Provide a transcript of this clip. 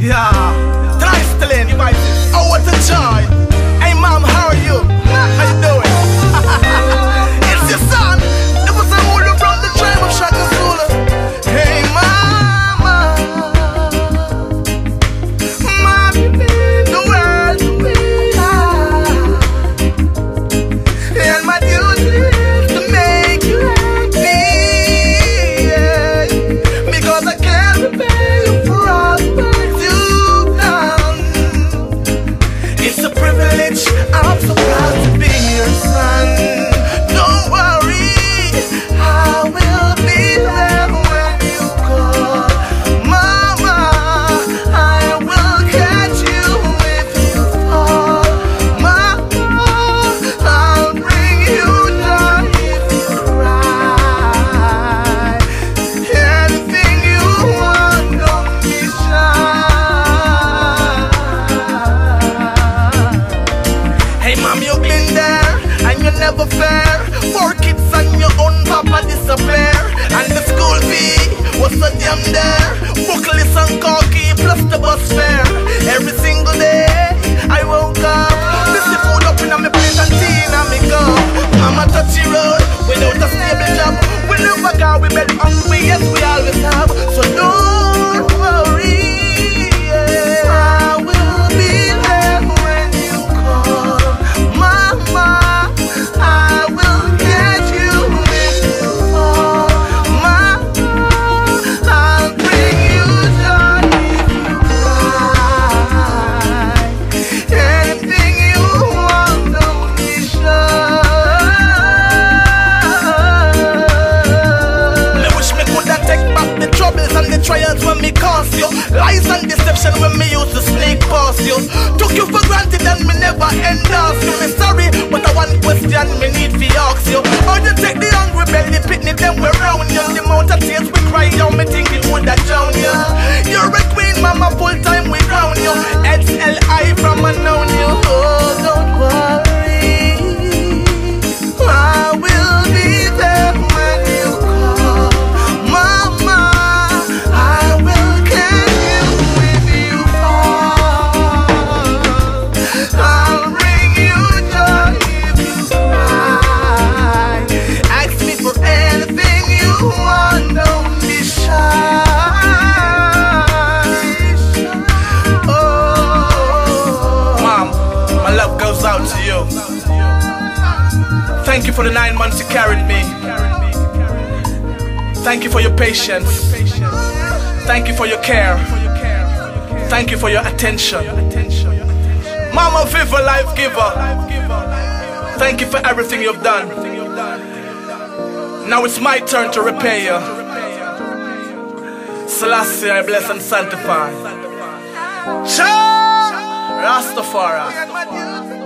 Yeah. Hey mom, you've been there, and you're never fair. Four kids and your own papa disappear, and the school cause me never endorse you. Me sorry, but I one question me need fi ask you. How you take the hungry belly picnic them where goes out to you. Thank you for the nine months you carried me. Thank you for your patience. Thank you for your care. Thank you for your attention. Mama Viva Life Giver. Thank you for everything you've done. Now it's my turn to repay you. Selassie, I bless and sanctify. Rastafari.